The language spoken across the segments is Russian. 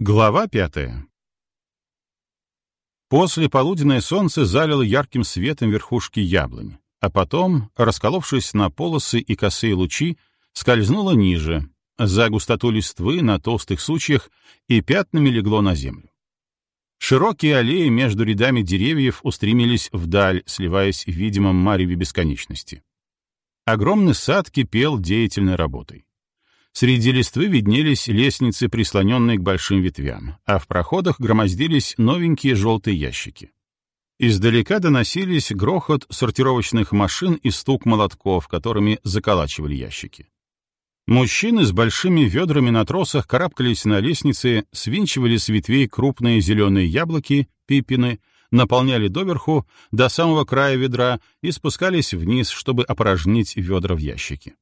Глава пятая. После полуденное солнце залило ярким светом верхушки яблонь, а потом, расколовшись на полосы и косые лучи, скользнуло ниже, за густоту листвы на толстых сучьях и пятнами легло на землю. Широкие аллеи между рядами деревьев устремились вдаль, сливаясь в видимом мареве бесконечности. Огромный сад кипел деятельной работой. Среди листвы виднелись лестницы, прислоненные к большим ветвям, а в проходах громоздились новенькие желтые ящики. Издалека доносились грохот сортировочных машин и стук молотков, которыми заколачивали ящики. Мужчины с большими ведрами на тросах карабкались на лестнице, свинчивали с ветвей крупные зеленые яблоки, пипины, наполняли доверху до самого края ведра и спускались вниз, чтобы опорожнить ведра в ящики.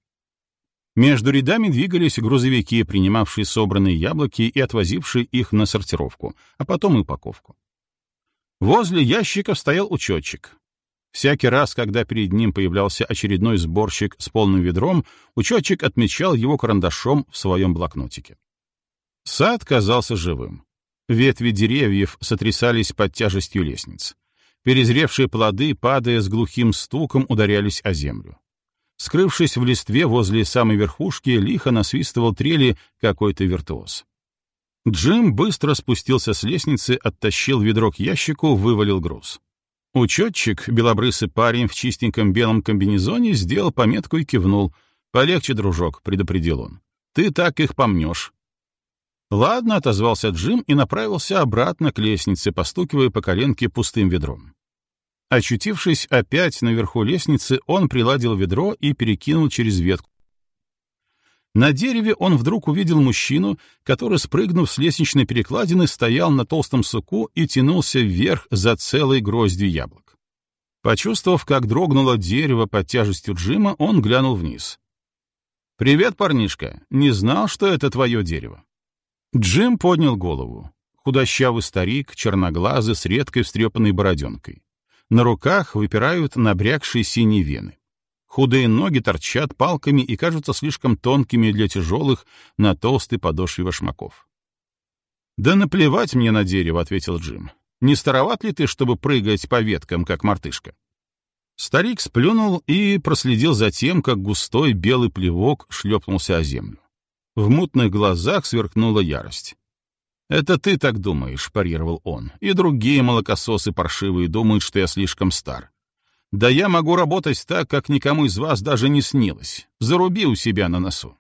Между рядами двигались грузовики, принимавшие собранные яблоки и отвозившие их на сортировку, а потом и упаковку. Возле ящиков стоял учетчик. Всякий раз, когда перед ним появлялся очередной сборщик с полным ведром, учетчик отмечал его карандашом в своем блокнотике. Сад казался живым. Ветви деревьев сотрясались под тяжестью лестниц. Перезревшие плоды, падая с глухим стуком, ударялись о землю. Скрывшись в листве возле самой верхушки, лихо насвистывал трели какой-то виртуоз. Джим быстро спустился с лестницы, оттащил ведро к ящику, вывалил груз. Учетчик, белобрысый парень в чистеньком белом комбинезоне, сделал пометку и кивнул. «Полегче, дружок», — предупредил он. «Ты так их помнешь». «Ладно», — отозвался Джим и направился обратно к лестнице, постукивая по коленке пустым ведром. Очутившись опять наверху лестницы, он приладил ведро и перекинул через ветку. На дереве он вдруг увидел мужчину, который, спрыгнув с лестничной перекладины, стоял на толстом суку и тянулся вверх за целой гроздью яблок. Почувствовав, как дрогнуло дерево под тяжестью Джима, он глянул вниз. «Привет, парнишка. Не знал, что это твое дерево». Джим поднял голову. Худощавый старик, черноглазый, с редкой встрепанной бороденкой. На руках выпирают набрякшие синие вены. Худые ноги торчат палками и кажутся слишком тонкими для тяжелых на толстой подошве башмаков. «Да наплевать мне на дерево», — ответил Джим. «Не староват ли ты, чтобы прыгать по веткам, как мартышка?» Старик сплюнул и проследил за тем, как густой белый плевок шлепнулся о землю. В мутных глазах сверкнула ярость. «Это ты так думаешь», — парировал он. «И другие молокососы паршивые думают, что я слишком стар. Да я могу работать так, как никому из вас даже не снилось. Заруби у себя на носу».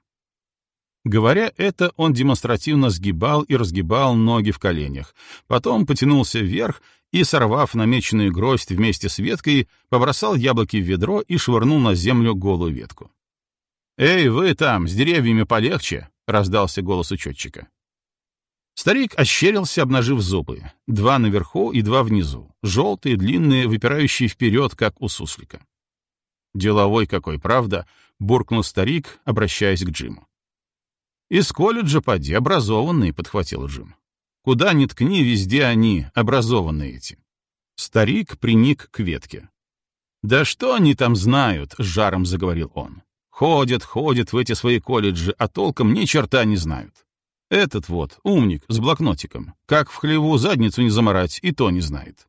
Говоря это, он демонстративно сгибал и разгибал ноги в коленях, потом потянулся вверх и, сорвав намеченную гроздь вместе с веткой, побросал яблоки в ведро и швырнул на землю голую ветку. «Эй, вы там, с деревьями полегче!» — раздался голос учетчика. Старик ощерился, обнажив зубы. Два наверху и два внизу. Желтые, длинные, выпирающие вперед, как у суслика. «Деловой какой, правда?» — буркнул старик, обращаясь к Джиму. «Из колледжа поди, образованные», — подхватил Джим. «Куда ни ткни, везде они, образованные эти». Старик приник к ветке. «Да что они там знают?» — с жаром заговорил он. «Ходят, ходят в эти свои колледжи, а толком ни черта не знают. Этот вот, умник, с блокнотиком, как в хлеву задницу не заморать, и то не знает.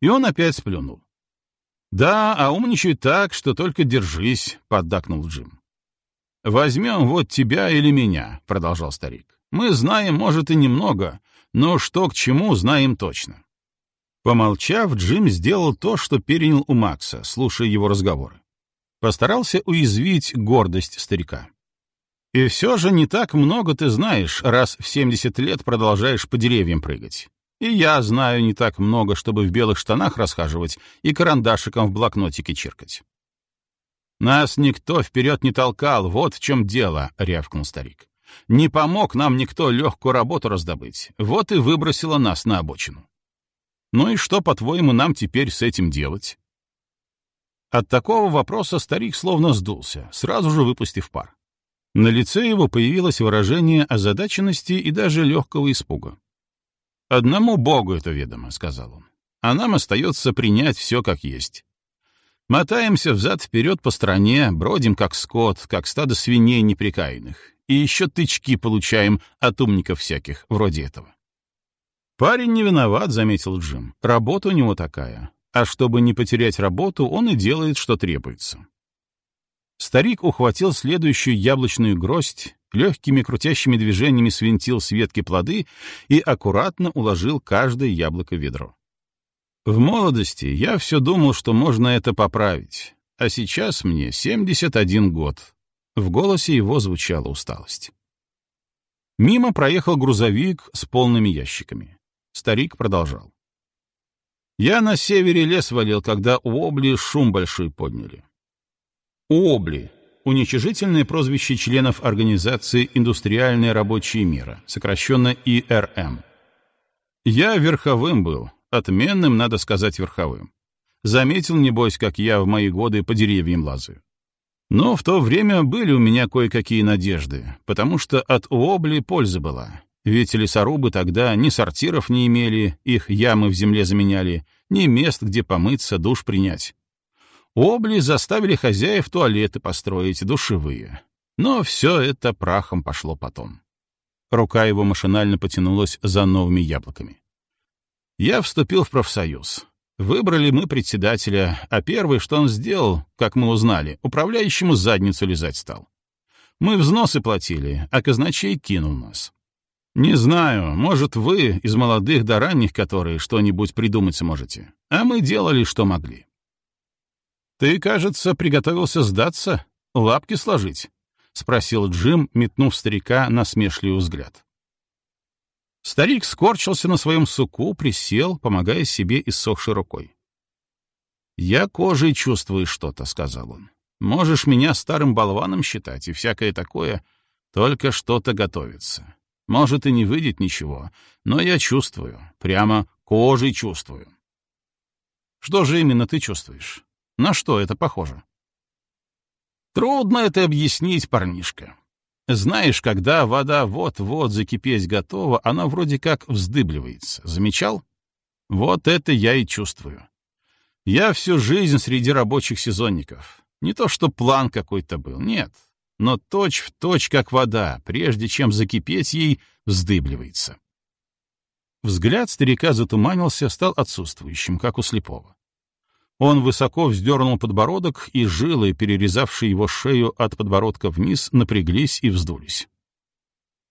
И он опять сплюнул. «Да, а умничай так, что только держись», — поддакнул Джим. «Возьмем вот тебя или меня», — продолжал старик. «Мы знаем, может, и немного, но что к чему, знаем точно». Помолчав, Джим сделал то, что перенял у Макса, слушая его разговоры. Постарался уязвить гордость старика. И все же не так много ты знаешь, раз в 70 лет продолжаешь по деревьям прыгать. И я знаю не так много, чтобы в белых штанах расхаживать и карандашиком в блокнотике чиркать. «Нас никто вперед не толкал, вот в чем дело», — рявкнул старик. «Не помог нам никто легкую работу раздобыть, вот и выбросило нас на обочину. Ну и что, по-твоему, нам теперь с этим делать?» От такого вопроса старик словно сдулся, сразу же выпустив пар. На лице его появилось выражение озадаченности и даже легкого испуга. «Одному Богу это ведомо», — сказал он. «А нам остается принять все как есть. Мотаемся взад-вперед по стране, бродим как скот, как стадо свиней неприкаянных. и еще тычки получаем от умников всяких, вроде этого. «Парень не виноват», — заметил Джим. «Работа у него такая. А чтобы не потерять работу, он и делает, что требуется». Старик ухватил следующую яблочную гроздь, легкими крутящими движениями свинтил с ветки плоды и аккуратно уложил каждое яблоко в ведро. В молодости я все думал, что можно это поправить, а сейчас мне 71 год. В голосе его звучала усталость. Мимо проехал грузовик с полными ящиками. Старик продолжал. Я на севере лес валил, когда у Обли шум большой подняли. ОБЛИ — уничижительное прозвище членов Организации «Индустриальные рабочие мира», сокращенно ИРМ. Я верховым был, отменным, надо сказать, верховым. Заметил, небось, как я в мои годы по деревьям лазаю. Но в то время были у меня кое-какие надежды, потому что от УОБЛИ польза была. Ведь лесорубы тогда ни сортиров не имели, их ямы в земле заменяли, ни мест, где помыться, душ принять. Обли заставили хозяев туалеты построить, душевые. Но все это прахом пошло потом. Рука его машинально потянулась за новыми яблоками. Я вступил в профсоюз. Выбрали мы председателя, а первый, что он сделал, как мы узнали, управляющему задницу лизать стал. Мы взносы платили, а казначей кинул нас. Не знаю, может, вы из молодых до ранних, которые что-нибудь придумать сможете. А мы делали, что могли. «Ты, кажется, приготовился сдаться, лапки сложить?» — спросил Джим, метнув старика на смешливый взгляд. Старик скорчился на своем суку, присел, помогая себе иссохшей рукой. «Я кожей чувствую что-то», — сказал он. «Можешь меня старым болваном считать и всякое такое, только что-то готовится. Может, и не выйдет ничего, но я чувствую, прямо кожей чувствую». «Что же именно ты чувствуешь?» На что это похоже? Трудно это объяснить, парнишка. Знаешь, когда вода вот-вот закипеть готова, она вроде как вздыбливается. Замечал? Вот это я и чувствую. Я всю жизнь среди рабочих сезонников. Не то, что план какой-то был, нет. Но точь в точь, как вода, прежде чем закипеть ей, вздыбливается. Взгляд старика затуманился, стал отсутствующим, как у слепого. Он высоко вздернул подбородок, и жилы, перерезавшие его шею от подбородка вниз, напряглись и вздулись.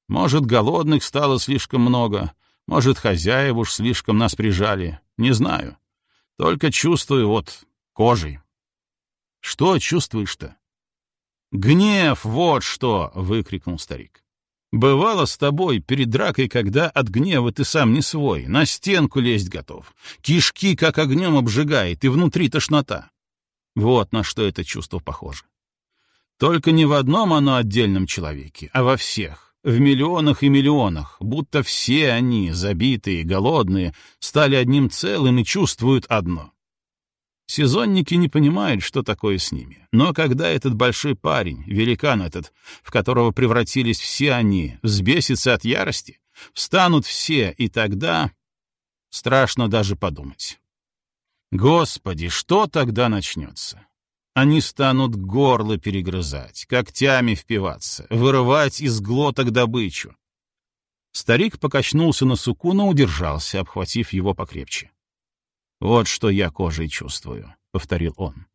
Может, голодных стало слишком много, может, хозяева уж слишком нас прижали, не знаю. Только чувствую вот кожей. Что чувствуешь-то? Гнев, вот что! — выкрикнул старик. Бывало с тобой перед дракой, когда от гнева ты сам не свой, на стенку лезть готов. Кишки как огнем обжигает, и внутри тошнота. Вот на что это чувство похоже. Только не в одном оно отдельном человеке, а во всех, в миллионах и миллионах, будто все они, забитые, голодные, стали одним целым и чувствуют одно. Сезонники не понимают, что такое с ними. Но когда этот большой парень, великан этот, в которого превратились все они, взбесится от ярости, встанут все, и тогда страшно даже подумать. Господи, что тогда начнется? Они станут горло перегрызать, когтями впиваться, вырывать из глоток добычу. Старик покачнулся на суку, но удержался, обхватив его покрепче. «Вот что я кожей чувствую», — повторил он.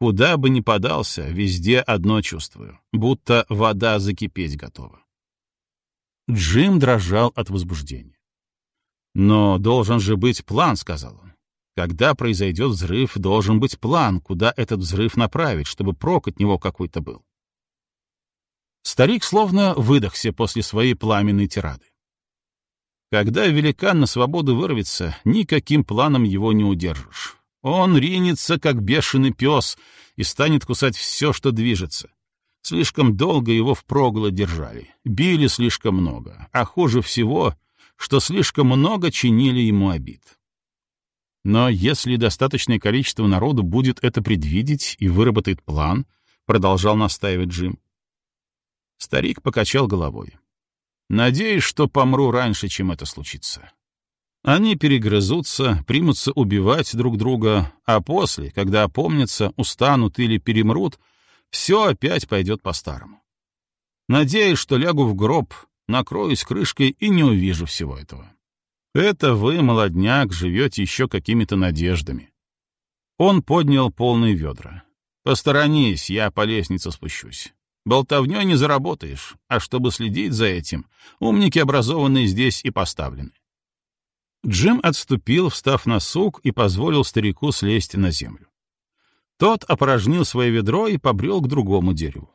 «Куда бы ни подался, везде одно чувствую, будто вода закипеть готова». Джим дрожал от возбуждения. «Но должен же быть план», — сказал он. «Когда произойдет взрыв, должен быть план, куда этот взрыв направить, чтобы прок от него какой-то был». Старик словно выдохся после своей пламенной тирады. Когда великан на свободу вырвется, никаким планом его не удержишь. Он ринется, как бешеный пес, и станет кусать все, что движется. Слишком долго его впроголо держали, били слишком много, а хуже всего, что слишком много чинили ему обид. Но если достаточное количество народу будет это предвидеть и выработает план, продолжал настаивать Джим. Старик покачал головой. Надеюсь, что помру раньше, чем это случится. Они перегрызутся, примутся убивать друг друга, а после, когда опомнятся, устанут или перемрут, все опять пойдет по-старому. Надеюсь, что лягу в гроб, накроюсь крышкой и не увижу всего этого. Это вы, молодняк, живете еще какими-то надеждами. Он поднял полные ведра. Посторонись, я по лестнице спущусь. Болтовней не заработаешь, а чтобы следить за этим, умники образованные здесь и поставлены. Джим отступил, встав на сук, и позволил старику слезть на землю. Тот опорожнил свое ведро и побрел к другому дереву.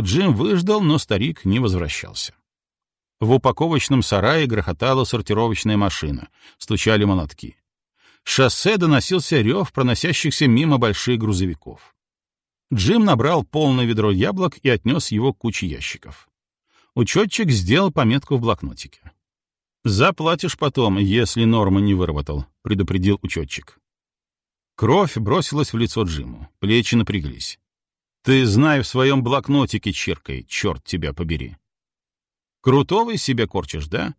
Джим выждал, но старик не возвращался. В упаковочном сарае грохотала сортировочная машина, стучали молотки. С шоссе доносился рев проносящихся мимо больших грузовиков. Джим набрал полное ведро яблок и отнес его к куче ящиков. Учетчик сделал пометку в блокнотике. «Заплатишь потом, если норму не выработал», — предупредил учетчик. Кровь бросилась в лицо Джиму, плечи напряглись. «Ты знай в своем блокнотике чиркай, черт тебя побери». «Крутого из себя корчишь, да?»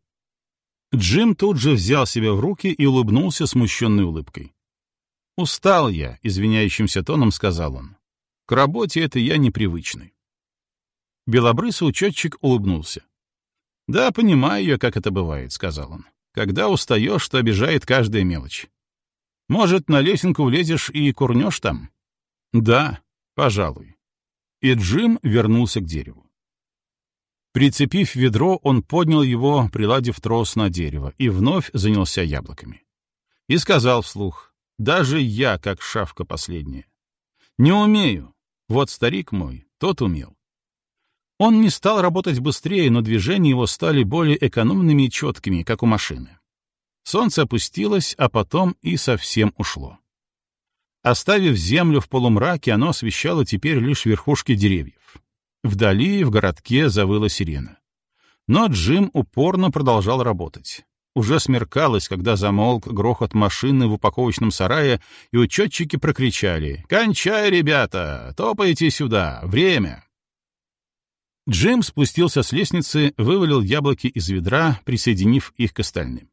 Джим тут же взял себя в руки и улыбнулся смущенной улыбкой. «Устал я», — извиняющимся тоном сказал он. «К работе это я непривычный». Белобрысый учетчик улыбнулся. «Да, понимаю я, как это бывает», — сказал он. «Когда устаешь, то обижает каждая мелочь. Может, на лесенку влезешь и курнешь там?» «Да, пожалуй». И Джим вернулся к дереву. Прицепив ведро, он поднял его, приладив трос на дерево, и вновь занялся яблоками. И сказал вслух, «Даже я, как шавка последняя. Не умею. Вот старик мой, тот умел. Он не стал работать быстрее, но движения его стали более экономными и четкими, как у машины. Солнце опустилось, а потом и совсем ушло. Оставив землю в полумраке, оно освещало теперь лишь верхушки деревьев. Вдали, в городке, завыла сирена. Но Джим упорно продолжал работать. Уже смеркалось, когда замолк грохот машины в упаковочном сарае, и учетчики прокричали «Кончай, ребята! Топайте сюда! Время!» Джим спустился с лестницы, вывалил яблоки из ведра, присоединив их к остальным.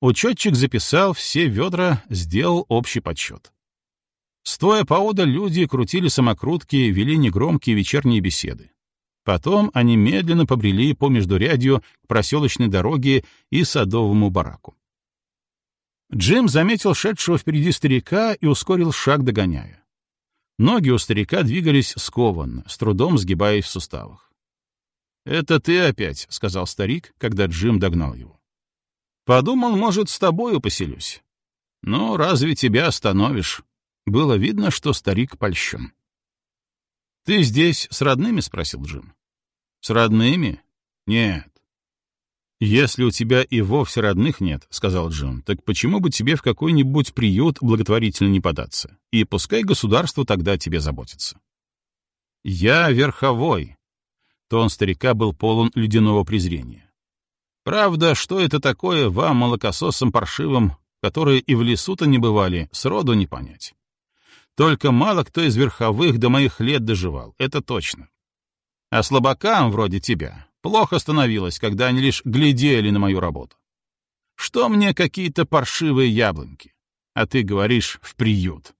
Учетчик записал все ведра, сделал общий подсчет. Стоя поодаль, люди крутили самокрутки, вели негромкие вечерние беседы. Потом они медленно побрели по междурядью к проселочной дороге и садовому бараку. Джим заметил шедшего впереди старика и ускорил шаг, догоняя. Ноги у старика двигались скованно, с трудом сгибаясь в суставах. «Это ты опять», — сказал старик, когда Джим догнал его. «Подумал, может, с тобою поселюсь». «Ну, разве тебя остановишь?» Было видно, что старик польщен. «Ты здесь с родными?» — спросил Джим. «С родными? Нет». «Если у тебя и вовсе родных нет, — сказал Джим, — так почему бы тебе в какой-нибудь приют благотворительно не податься? И пускай государство тогда тебе заботится». «Я верховой», Тон старика был полон ледяного презрения. «Правда, что это такое вам, молокососам паршивым, которые и в лесу-то не бывали, сроду не понять. Только мало кто из верховых до моих лет доживал, это точно. А слабакам, вроде тебя, плохо становилось, когда они лишь глядели на мою работу. Что мне какие-то паршивые яблоньки? А ты говоришь «в приют».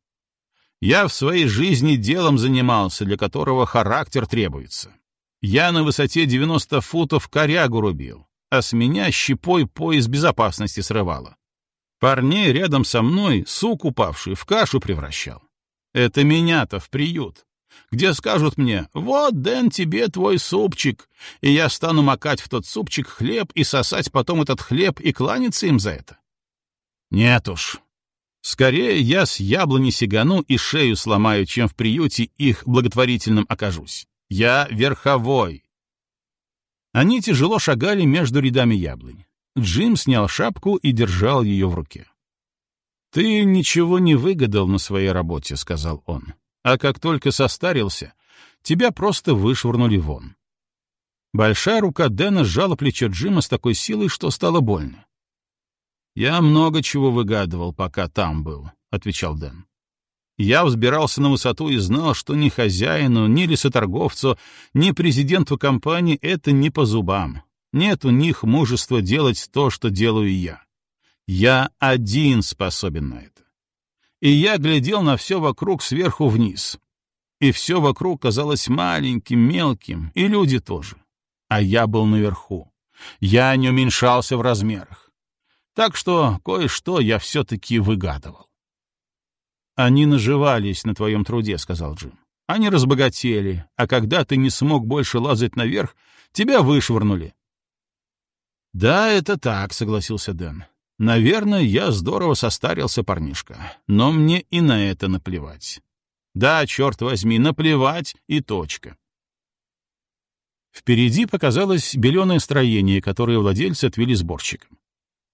Я в своей жизни делом занимался, для которого характер требуется. Я на высоте 90 футов корягу рубил, а с меня щепой пояс безопасности срывало. Парней рядом со мной, сук упавший, в кашу превращал. Это меня-то в приют, где скажут мне, вот, Дэн, тебе твой супчик, и я стану макать в тот супчик хлеб и сосать потом этот хлеб и кланяться им за это. Нет уж. Скорее я с яблони сигану и шею сломаю, чем в приюте их благотворительным окажусь. Я верховой. Они тяжело шагали между рядами яблонь. Джим снял шапку и держал ее в руке. «Ты ничего не выгадал на своей работе», — сказал он. «А как только состарился, тебя просто вышвырнули вон». Большая рука Дэна сжала плечо Джима с такой силой, что стало больно. «Я много чего выгадывал, пока там был», — отвечал Дэн. Я взбирался на высоту и знал, что ни хозяину, ни лесоторговцу, ни президенту компании это не по зубам. Нет у них мужества делать то, что делаю я. Я один способен на это. И я глядел на все вокруг сверху вниз. и все вокруг казалось маленьким, мелким, и люди тоже. А я был наверху. Я не уменьшался в размерах. Так что кое-что я все-таки выгадывал. «Они наживались на твоем труде», — сказал Джим. «Они разбогатели, а когда ты не смог больше лазать наверх, тебя вышвырнули». «Да, это так», — согласился Дэн. «Наверное, я здорово состарился, парнишка, но мне и на это наплевать. Да, черт возьми, наплевать и точка». Впереди показалось беленое строение, которое владельцы отвели сборщикам.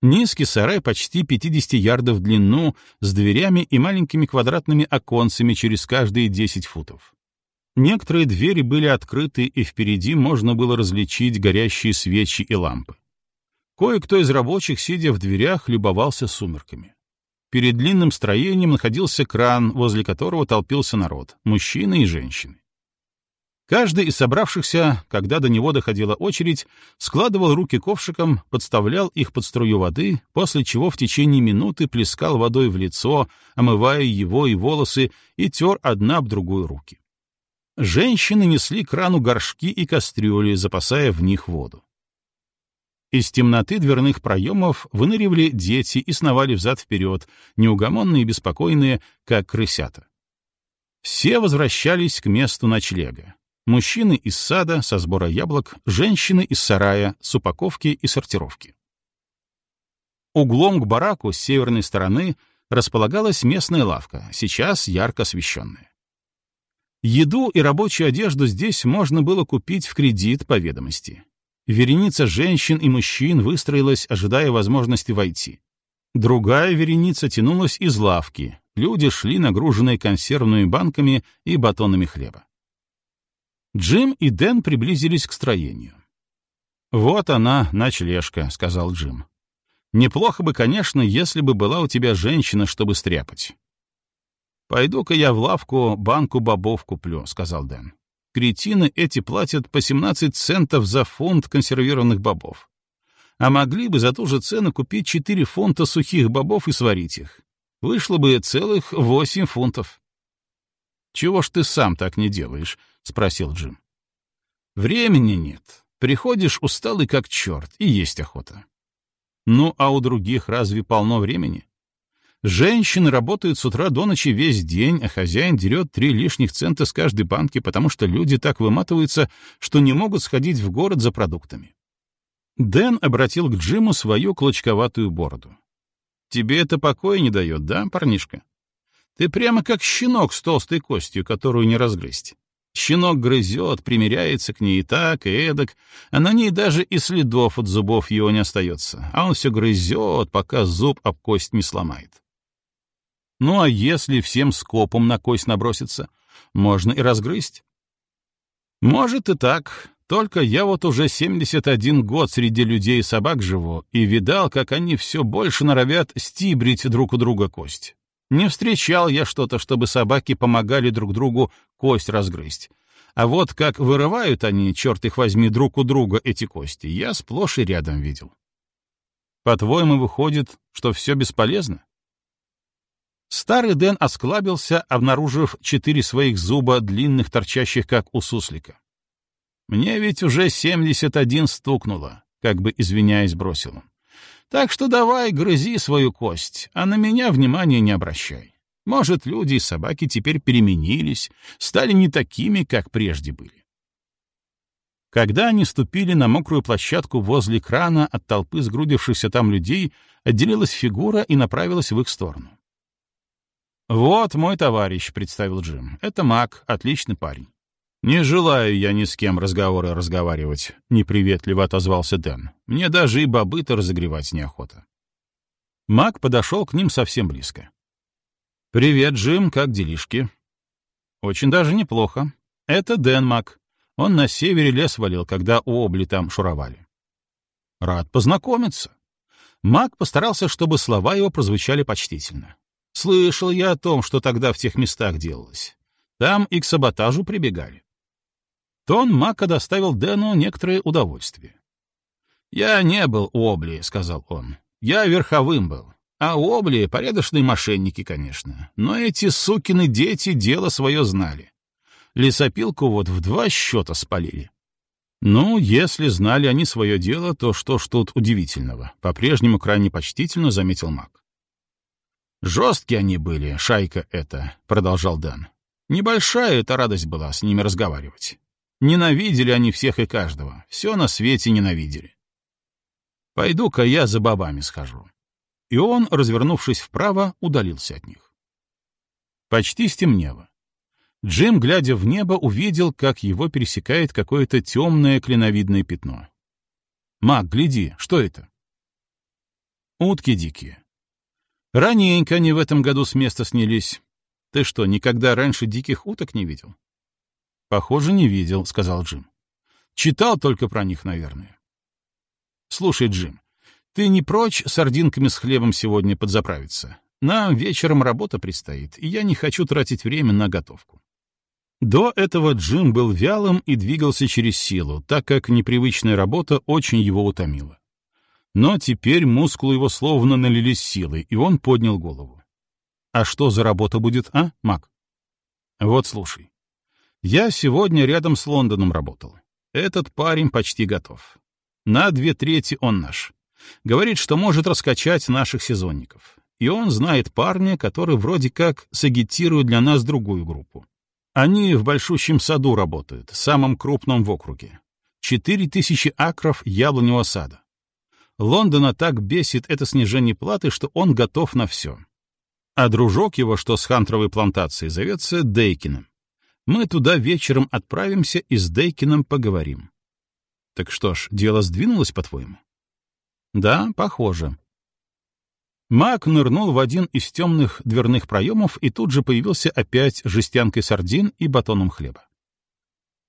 Низкий сарай почти 50 ярдов в длину, с дверями и маленькими квадратными оконцами через каждые 10 футов. Некоторые двери были открыты, и впереди можно было различить горящие свечи и лампы. Кое-кто из рабочих, сидя в дверях, любовался сумерками. Перед длинным строением находился кран, возле которого толпился народ — мужчины и женщины. Каждый из собравшихся, когда до него доходила очередь, складывал руки ковшиком, подставлял их под струю воды, после чего в течение минуты плескал водой в лицо, омывая его и волосы, и тер одна об другую руки. Женщины несли к рану горшки и кастрюли, запасая в них воду. Из темноты дверных проемов выныривали дети и сновали взад-вперед, неугомонные и беспокойные, как крысята. Все возвращались к месту ночлега. Мужчины из сада со сбора яблок, женщины из сарая с упаковки и сортировки. Углом к бараку с северной стороны располагалась местная лавка, сейчас ярко освещенная. Еду и рабочую одежду здесь можно было купить в кредит по ведомости. Вереница женщин и мужчин выстроилась, ожидая возможности войти. Другая вереница тянулась из лавки. Люди шли, нагруженные консервными банками и батонами хлеба. Джим и Дэн приблизились к строению. «Вот она, ночлежка», — сказал Джим. «Неплохо бы, конечно, если бы была у тебя женщина, чтобы стряпать». «Пойду-ка я в лавку банку бобов куплю», — сказал Дэн. «Кретины эти платят по 17 центов за фунт консервированных бобов. А могли бы за ту же цену купить 4 фунта сухих бобов и сварить их. Вышло бы целых 8 фунтов». «Чего ж ты сам так не делаешь?» — спросил Джим. «Времени нет. Приходишь усталый как черт, и есть охота». «Ну, а у других разве полно времени?» Женщины работают с утра до ночи весь день, а хозяин дерет три лишних цента с каждой банки, потому что люди так выматываются, что не могут сходить в город за продуктами. Дэн обратил к Джиму свою клочковатую бороду. «Тебе это покоя не дает, да, парнишка? Ты прямо как щенок с толстой костью, которую не разгрызть. Щенок грызет, примеряется к ней и так, и эдак, а на ней даже и следов от зубов его не остается, а он все грызет, пока зуб об кость не сломает. Ну а если всем скопом на кость наброситься, можно и разгрызть. Может и так, только я вот уже 71 год среди людей и собак живу и видал, как они все больше норовят стибрить друг у друга кость. Не встречал я что-то, чтобы собаки помогали друг другу кость разгрызть. А вот как вырывают они, черт их возьми, друг у друга эти кости, я сплошь и рядом видел. По-твоему, выходит, что все бесполезно? Старый Дэн осклабился, обнаружив четыре своих зуба, длинных, торчащих, как у суслика. «Мне ведь уже семьдесят один стукнуло», — как бы извиняясь бросил он. Так что давай грызи свою кость, а на меня внимания не обращай. Может, люди и собаки теперь переменились, стали не такими, как прежде были. Когда они ступили на мокрую площадку возле крана, от толпы сгрудившихся там людей отделилась фигура и направилась в их сторону. «Вот мой товарищ», — представил Джим. «Это Мак, отличный парень». «Не желаю я ни с кем разговоры разговаривать», — неприветливо отозвался Дэн. «Мне даже и бобы-то разогревать неохота». Мак подошел к ним совсем близко. «Привет, Джим, как делишки?» «Очень даже неплохо. Это Дэн Мак. Он на севере лес валил, когда у Обли там шуровали». «Рад познакомиться». Мак постарался, чтобы слова его прозвучали почтительно. «Слышал я о том, что тогда в тех местах делалось. Там и к саботажу прибегали. Тон Мака доставил Дэну некоторое удовольствие. «Я не был у Обли», — сказал он. «Я верховым был. А у Обли порядочные мошенники, конечно. Но эти сукины дети дело свое знали. Лесопилку вот в два счета спалили. Ну, если знали они свое дело, то что ж тут удивительного? По-прежнему крайне почтительно заметил маг. Жесткие они были, шайка эта, продолжал Дан. Небольшая эта радость была с ними разговаривать. Ненавидели они всех и каждого, все на свете ненавидели. Пойду-ка я за бабами схожу. И он, развернувшись вправо, удалился от них. Почти стемнело. Джим, глядя в небо, увидел, как его пересекает какое-то темное клиновидное пятно. «Мак, гляди, что это?» «Утки дикие. Раненько они в этом году с места снялись. Ты что, никогда раньше диких уток не видел?» «Похоже, не видел», — сказал Джим. «Читал только про них, наверное». «Слушай, Джим, ты не прочь сардинками с хлебом сегодня подзаправиться? Нам вечером работа предстоит, и я не хочу тратить время на готовку». До этого Джим был вялым и двигался через силу, так как непривычная работа очень его утомила. Но теперь мускулы его словно налились силой, и он поднял голову. «А что за работа будет, а, Мак?» «Вот слушай. Я сегодня рядом с Лондоном работал. Этот парень почти готов. На две трети он наш. Говорит, что может раскачать наших сезонников. И он знает парня, который вроде как сагитирует для нас другую группу. Они в большущем саду работают, самом крупном в округе. Четыре тысячи акров яблоневого сада. Лондона так бесит это снижение платы, что он готов на все. А дружок его, что с хантровой плантацией, зовется Дейкином. Мы туда вечером отправимся и с Дейкином поговорим. Так что ж, дело сдвинулось, по-твоему? Да, похоже. Мак нырнул в один из темных дверных проемов и тут же появился опять жестянкой сардин и батоном хлеба.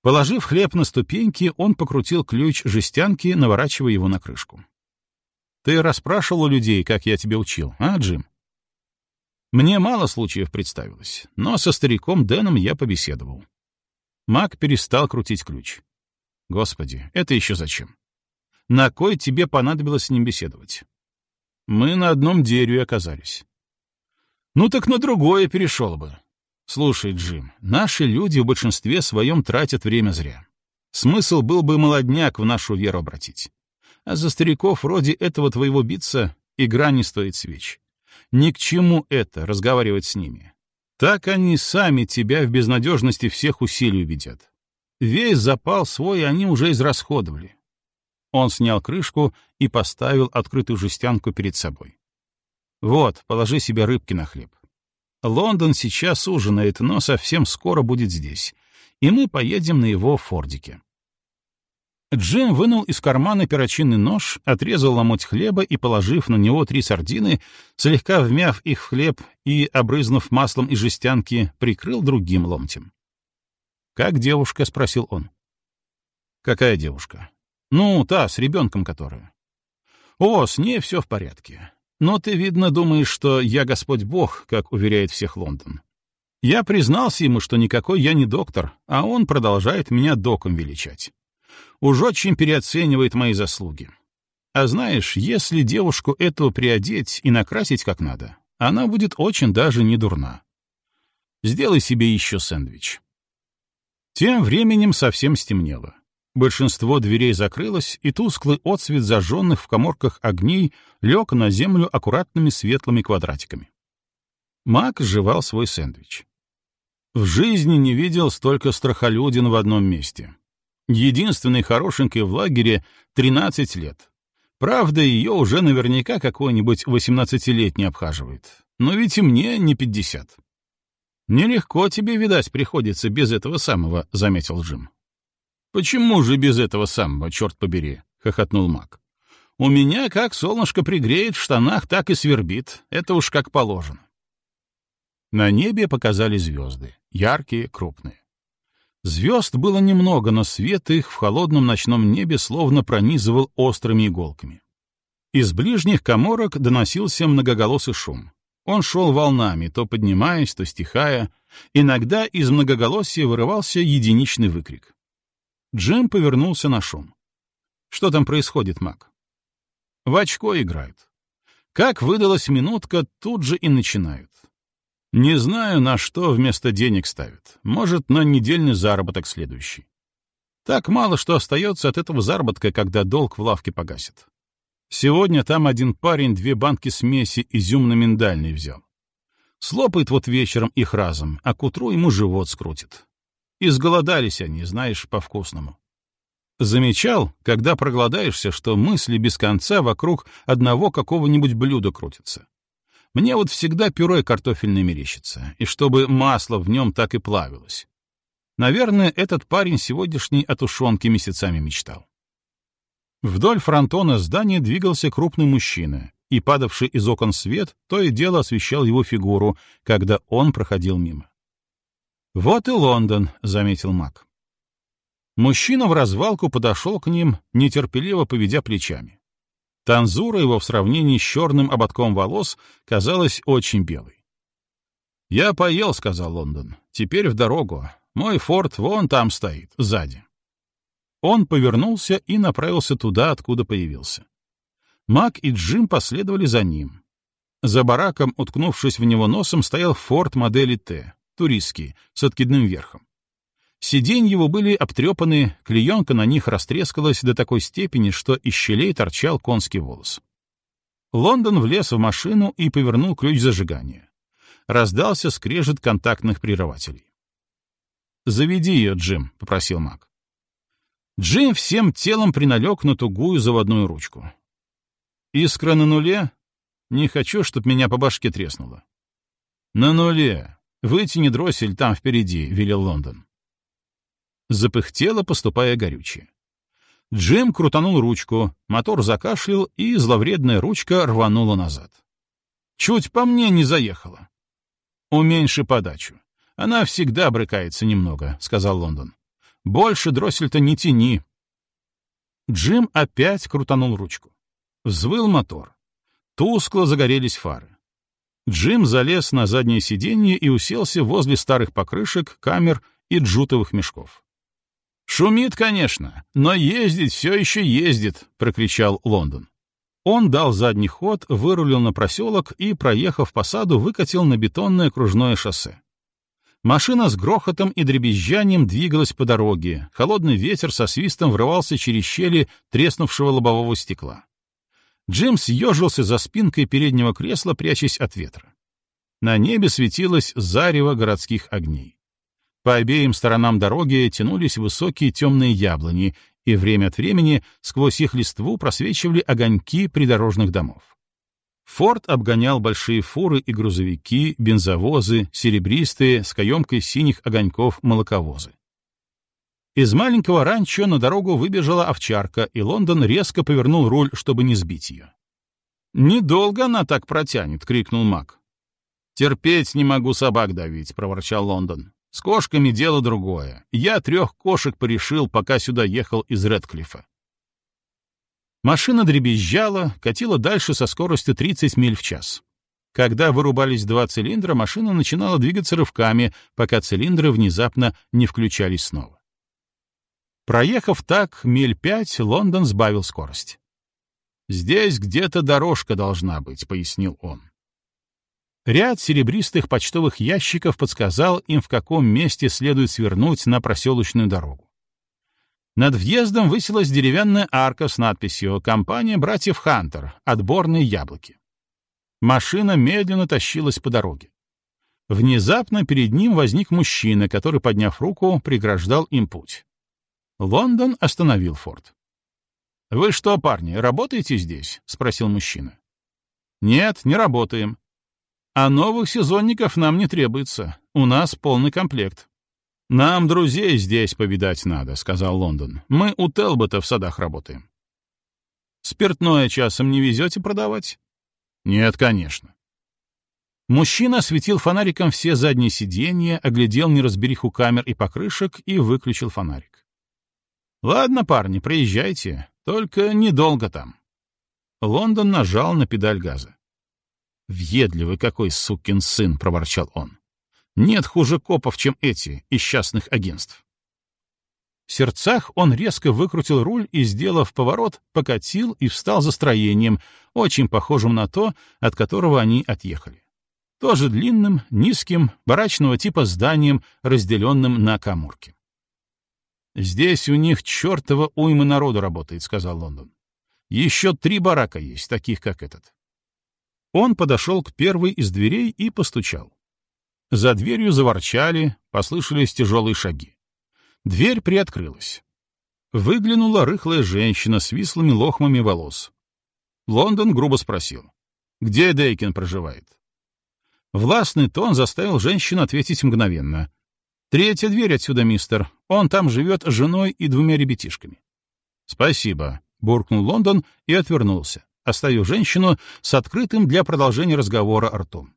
Положив хлеб на ступеньки, он покрутил ключ жестянки, наворачивая его на крышку. «Ты расспрашивал у людей, как я тебе учил, а, Джим?» Мне мало случаев представилось, но со стариком Дэном я побеседовал. Мак перестал крутить ключ. Господи, это еще зачем? На кой тебе понадобилось с ним беседовать? Мы на одном дереве оказались. Ну так на другое перешел бы. Слушай, Джим, наши люди в большинстве своем тратят время зря. Смысл был бы молодняк в нашу веру обратить. А за стариков вроде этого твоего биться игра не стоит свеч. Ни к чему это, разговаривать с ними. Так они сами тебя в безнадежности всех усилий убедят. Весь запал свой они уже израсходовали. Он снял крышку и поставил открытую жестянку перед собой. «Вот, положи себе рыбки на хлеб. Лондон сейчас ужинает, но совсем скоро будет здесь, и мы поедем на его фордике». Джим вынул из кармана перочинный нож, отрезал ломоть хлеба и, положив на него три сардины, слегка вмяв их в хлеб и, обрызнув маслом из жестянки, прикрыл другим ломтем. «Как девушка?» — спросил он. «Какая девушка?» Ну, та, с ребенком которую. О, с ней все в порядке. Но ты, видно, думаешь, что я Господь Бог, как уверяет всех Лондон. Я признался ему, что никакой я не доктор, а он продолжает меня доком величать. Уж очень переоценивает мои заслуги. А знаешь, если девушку эту приодеть и накрасить как надо, она будет очень даже не дурна. Сделай себе еще сэндвич. Тем временем совсем стемнело. Большинство дверей закрылось, и тусклый отсвет зажженных в коморках огней лег на землю аккуратными светлыми квадратиками. Мак сживал свой сэндвич. В жизни не видел столько страхолюдин в одном месте. Единственной хорошенькой в лагере — 13 лет. Правда, ее уже наверняка какой-нибудь 18-летний обхаживает. Но ведь и мне не 50. «Нелегко тебе, видать, приходится без этого самого», — заметил Джим. «Почему же без этого самого, черт побери?» — хохотнул маг. «У меня как солнышко пригреет в штанах, так и свербит. Это уж как положено». На небе показали звезды, яркие, крупные. Звезд было немного, но свет их в холодном ночном небе словно пронизывал острыми иголками. Из ближних коморок доносился многоголосый шум. Он шел волнами, то поднимаясь, то стихая. Иногда из многоголосия вырывался единичный выкрик. Джим повернулся на шум. «Что там происходит, Мак?» «В очко играют. Как выдалась минутка, тут же и начинают. Не знаю, на что вместо денег ставят. Может, на недельный заработок следующий. Так мало что остается от этого заработка, когда долг в лавке погасит. Сегодня там один парень две банки смеси изюмно-миндальной взял. Слопает вот вечером их разом, а к утру ему живот скрутит. Изголодались они, знаешь, по-вкусному. Замечал, когда проголодаешься, что мысли без конца вокруг одного какого-нибудь блюда крутятся. Мне вот всегда пюре картофельное мерещится, и чтобы масло в нем так и плавилось. Наверное, этот парень сегодняшней о тушенке месяцами мечтал. Вдоль фронтона здания двигался крупный мужчина, и падавший из окон свет то и дело освещал его фигуру, когда он проходил мимо. «Вот и Лондон», — заметил Мак. Мужчина в развалку подошел к ним, нетерпеливо поведя плечами. Танзура его в сравнении с черным ободком волос казалась очень белой. «Я поел», — сказал Лондон. «Теперь в дорогу. Мой форт вон там стоит, сзади». Он повернулся и направился туда, откуда появился. Мак и Джим последовали за ним. За бараком, уткнувшись в него носом, стоял форт модели Т, туристский, с откидным верхом. Сиденья его были обтрепаны, клеенка на них растрескалась до такой степени, что из щелей торчал конский волос. Лондон влез в машину и повернул ключ зажигания. Раздался скрежет контактных прерывателей. «Заведи ее, Джим», — попросил Мак. Джим всем телом приналег на тугую заводную ручку. «Искра на нуле? Не хочу, чтоб меня по башке треснуло». «На нуле. Вытяни дроссель там впереди», — велел Лондон. Запыхтело, поступая горючее. Джим крутанул ручку, мотор закашлял, и зловредная ручка рванула назад. Чуть по мне не заехала. «Уменьши подачу. Она всегда брыкается немного», — сказал Лондон. «Больше дроссель-то не тяни». Джим опять крутанул ручку. Взвыл мотор. Тускло загорелись фары. Джим залез на заднее сиденье и уселся возле старых покрышек, камер и джутовых мешков. «Шумит, конечно, но ездить все еще ездит», — прокричал Лондон. Он дал задний ход, вырулил на проселок и, проехав по саду, выкатил на бетонное кружное шоссе. Машина с грохотом и дребезжанием двигалась по дороге, холодный ветер со свистом врывался через щели треснувшего лобового стекла. Джим съежился за спинкой переднего кресла, прячась от ветра. На небе светилось зарево городских огней. По обеим сторонам дороги тянулись высокие темные яблони, и время от времени сквозь их листву просвечивали огоньки придорожных домов. Форд обгонял большие фуры и грузовики, бензовозы, серебристые, с каемкой синих огоньков молоковозы. Из маленького ранчо на дорогу выбежала овчарка, и Лондон резко повернул руль, чтобы не сбить ее. «Недолго она так протянет!» — крикнул Мак. «Терпеть не могу собак давить», — проворчал Лондон. С кошками дело другое. Я трех кошек порешил, пока сюда ехал из Редклифа. Машина дребезжала, катила дальше со скоростью 30 миль в час. Когда вырубались два цилиндра, машина начинала двигаться рывками, пока цилиндры внезапно не включались снова. Проехав так миль пять, Лондон сбавил скорость. «Здесь где-то дорожка должна быть», — пояснил он. Ряд серебристых почтовых ящиков подсказал им, в каком месте следует свернуть на проселочную дорогу. Над въездом высилась деревянная арка с надписью «Компания братьев Хантер. Отборные яблоки». Машина медленно тащилась по дороге. Внезапно перед ним возник мужчина, который, подняв руку, преграждал им путь. Лондон остановил форт. «Вы что, парни, работаете здесь?» — спросил мужчина. «Нет, не работаем. А новых сезонников нам не требуется. У нас полный комплект. Нам друзей здесь повидать надо, сказал Лондон. Мы у Телбота в садах работаем. Спиртное часом не везете продавать? Нет, конечно. Мужчина осветил фонариком все задние сиденья, оглядел неразбериху камер и покрышек и выключил фонарик. «Ладно, парни, проезжайте, только недолго там». Лондон нажал на педаль газа. «Въедливый какой сукин сын!» — проворчал он. «Нет хуже копов, чем эти, из частных агентств». В сердцах он резко выкрутил руль и, сделав поворот, покатил и встал за строением, очень похожим на то, от которого они отъехали. тоже длинным, низким, барачного типа зданием, разделенным на камурки. «Здесь у них чертова уйма народу работает», — сказал Лондон. «Еще три барака есть, таких как этот». Он подошел к первой из дверей и постучал. За дверью заворчали, послышались тяжелые шаги. Дверь приоткрылась. Выглянула рыхлая женщина с вислыми лохмами волос. Лондон грубо спросил. «Где Дейкин проживает?» Властный тон заставил женщину ответить мгновенно. «Третья дверь отсюда, мистер. Он там живет с женой и двумя ребятишками». «Спасибо», — буркнул Лондон и отвернулся, оставив женщину с открытым для продолжения разговора ртом.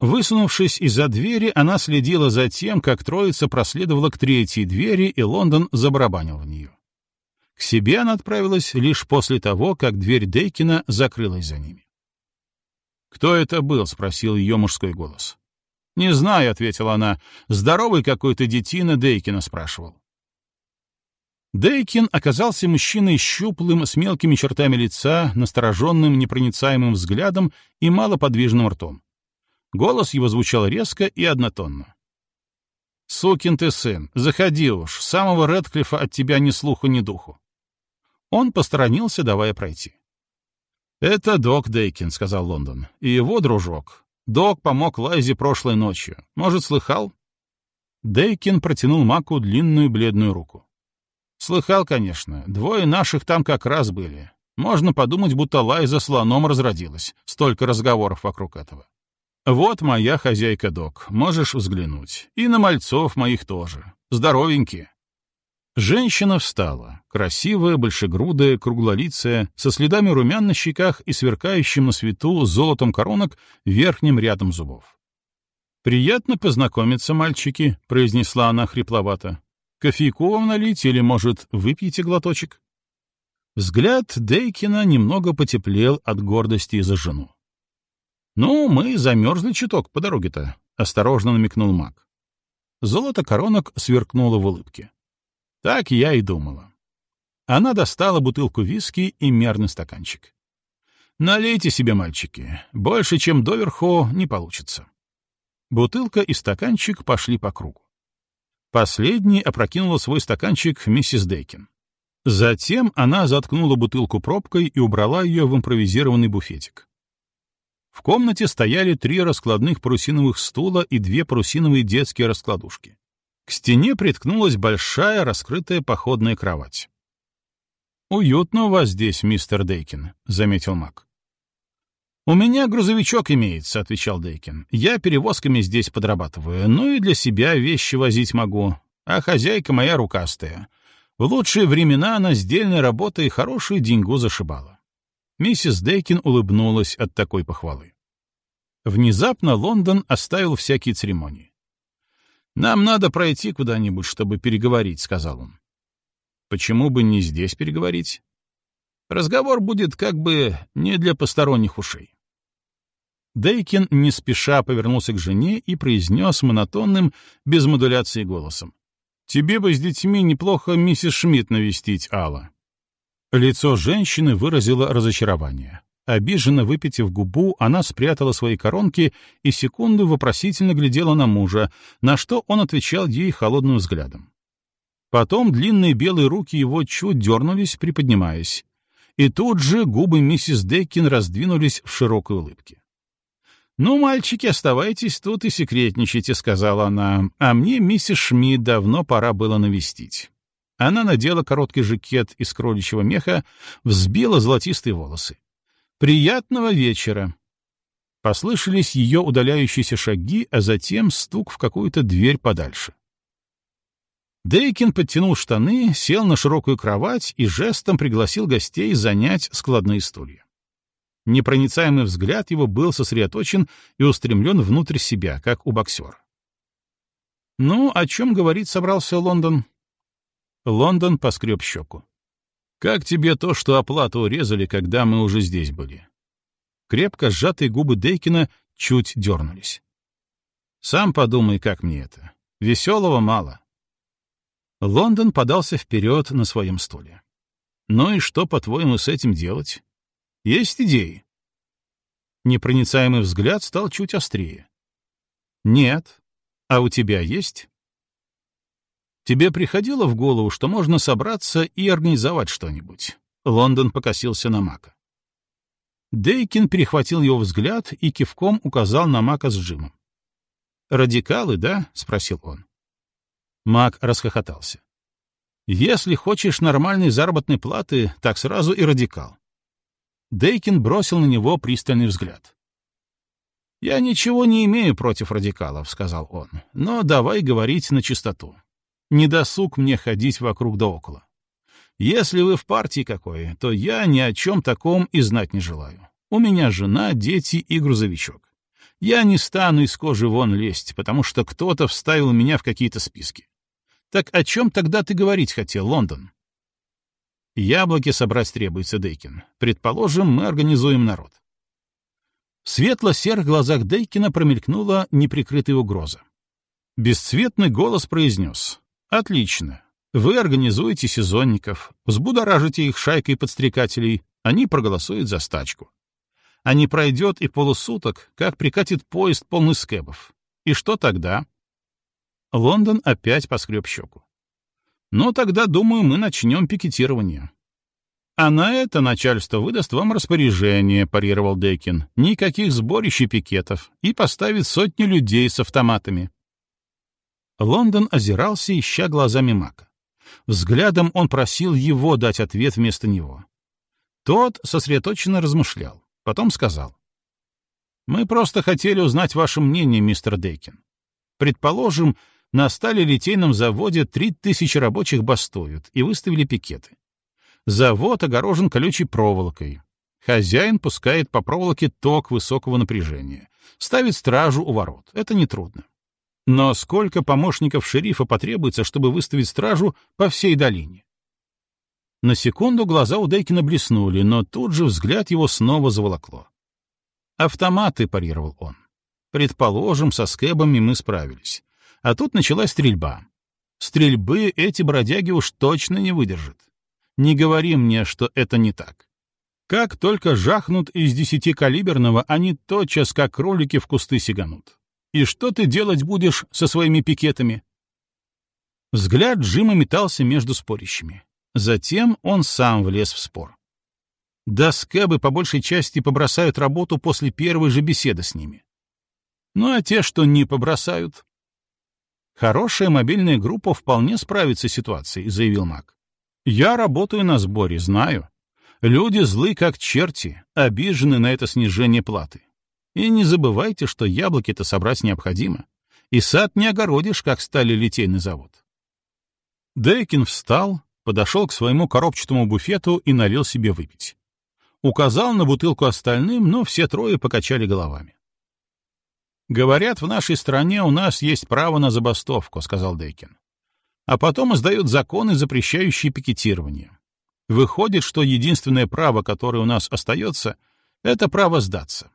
Высунувшись из-за двери, она следила за тем, как троица проследовала к третьей двери, и Лондон забарабанил в нее. К себе она отправилась лишь после того, как дверь Дейкина закрылась за ними. «Кто это был?» — спросил ее мужской голос. «Не знаю», — ответила она. «Здоровый какой-то детина Дейкина спрашивал». Дейкин оказался мужчиной щуплым, с мелкими чертами лица, настороженным, непроницаемым взглядом и малоподвижным ртом. Голос его звучал резко и однотонно. «Сукин ты сын, заходи уж, самого Редклифа от тебя ни слуху, ни духу». Он посторонился, давая пройти. «Это док Дейкин», — сказал Лондон, — «и его дружок. Док помог Лайзе прошлой ночью. Может, слыхал?» Дейкин протянул Маку длинную бледную руку. «Слыхал, конечно. Двое наших там как раз были. Можно подумать, будто Лайза слоном разродилась. Столько разговоров вокруг этого. Вот моя хозяйка, док. Можешь взглянуть. И на мальцов моих тоже. Здоровенькие. Женщина встала, красивая, большегрудая, круглолицая, со следами румян на щеках и сверкающим на свету золотом коронок верхним рядом зубов. «Приятно познакомиться, мальчики», — произнесла она хрипловато. «Кофейку вам налить или, может, выпьете глоточек?» Взгляд Дейкина немного потеплел от гордости за жену. «Ну, мы замерзли чуток по дороге-то», — осторожно намекнул маг. Золото коронок сверкнуло в улыбке. Так я и думала. Она достала бутылку виски и мерный стаканчик. «Налейте себе, мальчики. Больше, чем доверху, не получится». Бутылка и стаканчик пошли по кругу. Последний опрокинула свой стаканчик миссис Дейкин. Затем она заткнула бутылку пробкой и убрала ее в импровизированный буфетик. В комнате стояли три раскладных парусиновых стула и две парусиновые детские раскладушки. К стене приткнулась большая раскрытая походная кровать. «Уютно у вас здесь, мистер Дейкин», — заметил Мак. «У меня грузовичок имеется», — отвечал Дейкин. «Я перевозками здесь подрабатываю, ну и для себя вещи возить могу, а хозяйка моя рукастая. В лучшие времена она сдельной работой хорошую деньгу зашибала». Миссис Дейкин улыбнулась от такой похвалы. Внезапно Лондон оставил всякие церемонии. «Нам надо пройти куда-нибудь, чтобы переговорить», — сказал он. «Почему бы не здесь переговорить? Разговор будет как бы не для посторонних ушей». Дейкин не спеша повернулся к жене и произнес монотонным, без модуляции голосом. «Тебе бы с детьми неплохо миссис Шмидт навестить, Алла». Лицо женщины выразило разочарование. Обиженно выпитив губу, она спрятала свои коронки и секунду вопросительно глядела на мужа, на что он отвечал ей холодным взглядом. Потом длинные белые руки его чуть дернулись, приподнимаясь. И тут же губы миссис Деккин раздвинулись в широкой улыбке. «Ну, мальчики, оставайтесь тут и секретничайте», — сказала она, «а мне миссис Шмидт давно пора было навестить». Она надела короткий жакет из кроличьего меха, взбила золотистые волосы. «Приятного вечера!» Послышались ее удаляющиеся шаги, а затем стук в какую-то дверь подальше. Дейкин подтянул штаны, сел на широкую кровать и жестом пригласил гостей занять складные стулья. Непроницаемый взгляд его был сосредоточен и устремлен внутрь себя, как у боксера. «Ну, о чем говорить собрался Лондон?» Лондон поскреб щеку. Как тебе то, что оплату урезали, когда мы уже здесь были?» Крепко сжатые губы Дейкина чуть дернулись. «Сам подумай, как мне это. Веселого мало». Лондон подался вперед на своем стуле. «Ну и что, по-твоему, с этим делать? Есть идеи?» Непроницаемый взгляд стал чуть острее. «Нет. А у тебя есть?» «Тебе приходило в голову, что можно собраться и организовать что-нибудь?» Лондон покосился на Мака. Дейкин перехватил его взгляд и кивком указал на Мака с Джимом. «Радикалы, да?» — спросил он. Мак расхохотался. «Если хочешь нормальной заработной платы, так сразу и радикал. Дейкин бросил на него пристальный взгляд. «Я ничего не имею против радикалов», — сказал он, — «но давай говорить на чистоту. Не досуг мне ходить вокруг да около. Если вы в партии какой, то я ни о чем таком и знать не желаю. У меня жена, дети и грузовичок. Я не стану из кожи вон лезть, потому что кто-то вставил меня в какие-то списки. Так о чем тогда ты говорить хотел, Лондон? Яблоки собрать требуется, Дейкин. Предположим, мы организуем народ. В светло-серых глазах Дейкина промелькнула неприкрытая угроза. Бесцветный голос произнес. «Отлично. Вы организуете сезонников, взбудоражите их шайкой подстрекателей, они проголосуют за стачку. А не пройдет и полусуток, как прикатит поезд полный скэбов. И что тогда?» Лондон опять поскреб щеку. Но тогда, думаю, мы начнем пикетирование. А на это начальство выдаст вам распоряжение, парировал Декин. Никаких сборищ и пикетов. И поставит сотни людей с автоматами. Лондон озирался, ища глазами Мака. Взглядом он просил его дать ответ вместо него. Тот сосредоточенно размышлял. Потом сказал. «Мы просто хотели узнать ваше мнение, мистер Дейкин. Предположим, на стали-литейном заводе три тысячи рабочих бастуют и выставили пикеты. Завод огорожен колючей проволокой. Хозяин пускает по проволоке ток высокого напряжения. Ставит стражу у ворот. Это нетрудно. Но сколько помощников шерифа потребуется, чтобы выставить стражу по всей долине? На секунду глаза у Дейкина блеснули, но тут же взгляд его снова заволокло. «Автоматы», — парировал он. «Предположим, со скэбами мы справились. А тут началась стрельба. Стрельбы эти бродяги уж точно не выдержат. Не говори мне, что это не так. Как только жахнут из десятикалиберного, они тотчас, как кролики, в кусты сиганут. И что ты делать будешь со своими пикетами? Взгляд Джима метался между спорящими. Затем он сам влез в спор. Да скэбы по большей части побросают работу после первой же беседы с ними. Ну а те, что не побросают, Хорошая мобильная группа вполне справится с ситуацией, заявил Мак. Я работаю на сборе, знаю. Люди злы как черти, обижены на это снижение платы. И не забывайте, что яблоки-то собрать необходимо. И сад не огородишь, как стали литейный завод. Дейкин встал, подошел к своему коробчатому буфету и налил себе выпить. Указал на бутылку остальным, но все трое покачали головами. «Говорят, в нашей стране у нас есть право на забастовку», — сказал Дейкин. «А потом издают законы, запрещающие пикетирование. Выходит, что единственное право, которое у нас остается, — это право сдаться.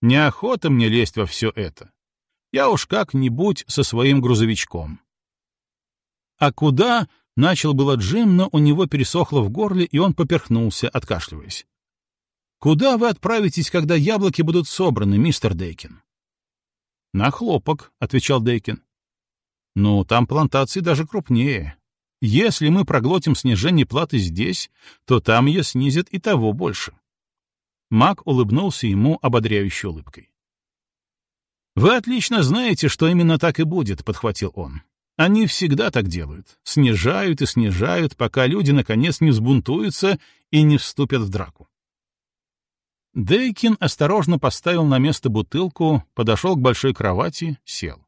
Неохота мне лезть во все это. Я уж как-нибудь со своим грузовичком». «А куда?» — начал было Джим, но у него пересохло в горле, и он поперхнулся, откашливаясь. «Куда вы отправитесь, когда яблоки будут собраны, мистер Дейкин?» «На хлопок», — отвечал Дейкин. «Ну, там плантации даже крупнее. Если мы проглотим снижение платы здесь, то там ее снизят и того больше». Мак улыбнулся ему ободряющей улыбкой. «Вы отлично знаете, что именно так и будет», — подхватил он. «Они всегда так делают. Снижают и снижают, пока люди, наконец, не взбунтуются и не вступят в драку. Дейкин осторожно поставил на место бутылку, подошел к большой кровати, сел.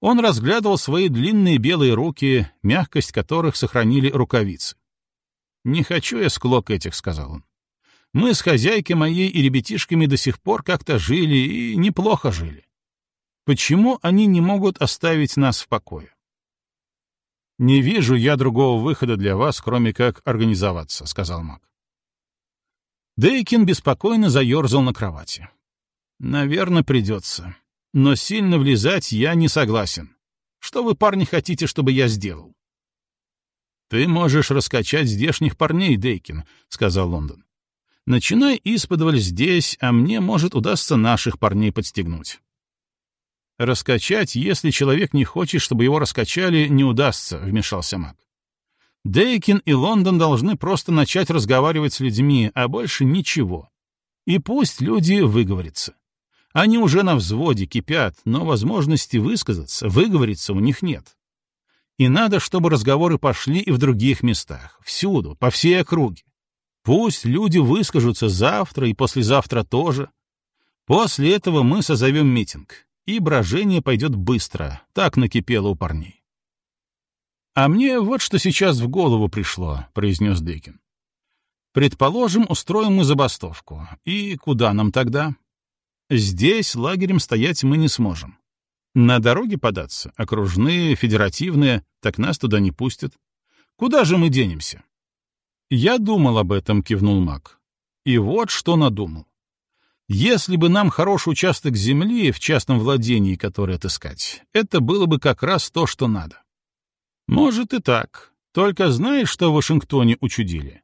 Он разглядывал свои длинные белые руки, мягкость которых сохранили рукавицы. «Не хочу я склок этих», — сказал он. «Мы с хозяйкой моей и ребятишками до сих пор как-то жили и неплохо жили. Почему они не могут оставить нас в покое?» «Не вижу я другого выхода для вас, кроме как организоваться», — сказал Мак. Дейкин беспокойно заерзал на кровати. «Наверное, придется. Но сильно влезать я не согласен. Что вы, парни, хотите, чтобы я сделал?» «Ты можешь раскачать здешних парней, Дейкин», — сказал Лондон. Начинай исподволь здесь, а мне, может, удастся наших парней подстегнуть. Раскачать, если человек не хочет, чтобы его раскачали, не удастся, — вмешался Мак. Дейкин и Лондон должны просто начать разговаривать с людьми, а больше ничего. И пусть люди выговорятся. Они уже на взводе, кипят, но возможности высказаться, выговориться у них нет. И надо, чтобы разговоры пошли и в других местах, всюду, по всей округе. Пусть люди выскажутся завтра и послезавтра тоже. После этого мы созовем митинг, и брожение пойдет быстро, так накипело у парней. «А мне вот что сейчас в голову пришло», — произнес Декин. «Предположим, устроим мы забастовку. И куда нам тогда? Здесь лагерем стоять мы не сможем. На дороге податься, окружные, федеративные, так нас туда не пустят. Куда же мы денемся?» «Я думал об этом», — кивнул Мак. «И вот что надумал. Если бы нам хороший участок земли в частном владении, который отыскать, это было бы как раз то, что надо. Может и так. Только знаешь, что в Вашингтоне учудили?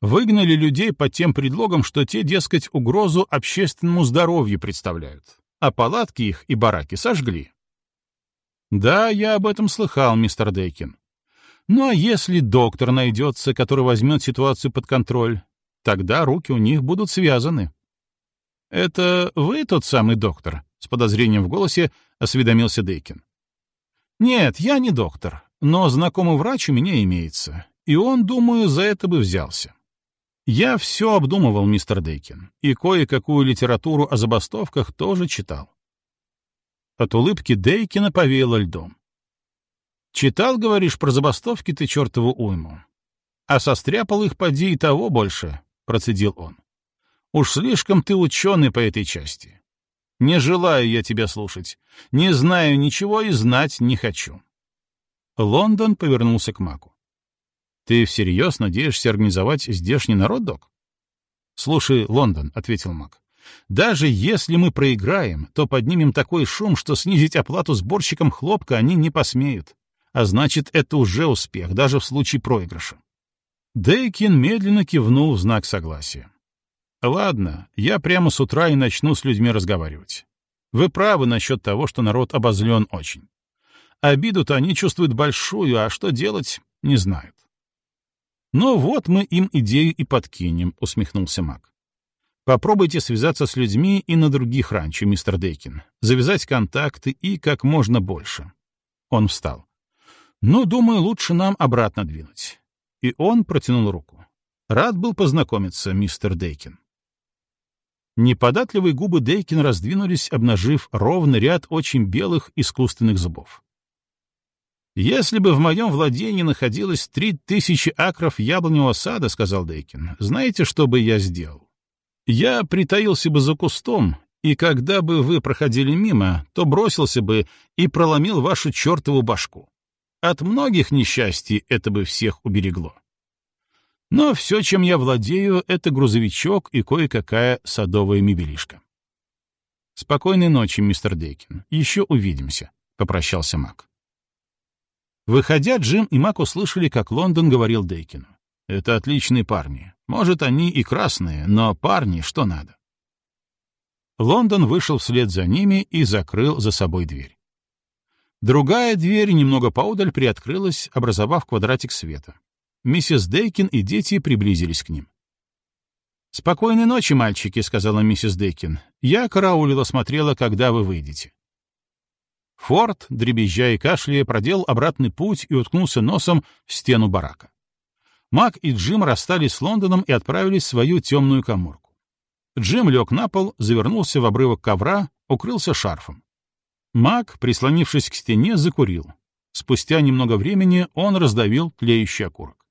Выгнали людей под тем предлогом, что те, дескать, угрозу общественному здоровью представляют, а палатки их и бараки сожгли. Да, я об этом слыхал, мистер Дейкин. Ну а если доктор найдется, который возьмет ситуацию под контроль, тогда руки у них будут связаны. «Это вы тот самый доктор?» — с подозрением в голосе осведомился Дейкин. «Нет, я не доктор, но знакомый врач у меня имеется, и он, думаю, за это бы взялся. Я все обдумывал, мистер Дейкин, и кое-какую литературу о забастовках тоже читал». От улыбки Дейкина повеяло льдом. «Читал, говоришь, про забастовки ты чертову уйму. А состряпал их поди и того больше», — процедил он. Уж слишком ты ученый по этой части. Не желаю я тебя слушать. Не знаю ничего и знать не хочу. Лондон повернулся к Маку. Ты всерьез надеешься организовать здешний народ, док? Слушай, Лондон, — ответил Мак, — даже если мы проиграем, то поднимем такой шум, что снизить оплату сборщикам хлопка они не посмеют. А значит, это уже успех, даже в случае проигрыша. Дейкин медленно кивнул в знак согласия. Ладно, я прямо с утра и начну с людьми разговаривать. Вы правы насчет того, что народ обозлен очень. Обиду-то они чувствуют большую, а что делать, не знают. «Ну вот мы им идею и подкинем», — усмехнулся Мак. «Попробуйте связаться с людьми и на других ранчо, мистер Дейкин, завязать контакты и как можно больше». Он встал. «Ну, думаю, лучше нам обратно двинуть». И он протянул руку. «Рад был познакомиться, мистер Дейкин». Неподатливые губы Дейкина раздвинулись, обнажив ровный ряд очень белых искусственных зубов. «Если бы в моем владении находилось три тысячи акров яблоневого сада, — сказал Дейкин, — знаете, что бы я сделал? Я притаился бы за кустом, и когда бы вы проходили мимо, то бросился бы и проломил вашу чертову башку. От многих несчастий это бы всех уберегло. Но все, чем я владею, — это грузовичок и кое-какая садовая мебелишка. «Спокойной ночи, мистер Дейкин. Еще увидимся», — попрощался Мак. Выходя, Джим и Мак услышали, как Лондон говорил Дейкину. «Это отличные парни. Может, они и красные, но парни что надо». Лондон вышел вслед за ними и закрыл за собой дверь. Другая дверь немного поодаль приоткрылась, образовав квадратик света. Миссис Дейкин и дети приблизились к ним. «Спокойной ночи, мальчики», — сказала миссис Дейкин. «Я караулила, смотрела, когда вы выйдете». Форд, дребезжа и кашляя, проделал обратный путь и уткнулся носом в стену барака. Мак и Джим расстались с Лондоном и отправились в свою темную коморку. Джим лег на пол, завернулся в обрывок ковра, укрылся шарфом. Мак, прислонившись к стене, закурил. Спустя немного времени он раздавил тлеющий окурок.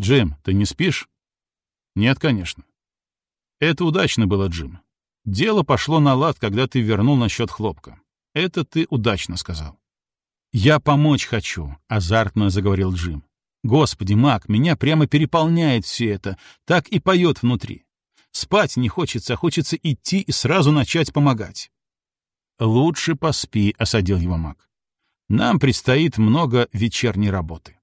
«Джим, ты не спишь?» «Нет, конечно». «Это удачно было, Джим. Дело пошло на лад, когда ты вернул насчет хлопка. Это ты удачно сказал». «Я помочь хочу», — азартно заговорил Джим. «Господи, Мак, меня прямо переполняет все это, так и поет внутри. Спать не хочется, хочется идти и сразу начать помогать». «Лучше поспи», — осадил его Мак. «Нам предстоит много вечерней работы».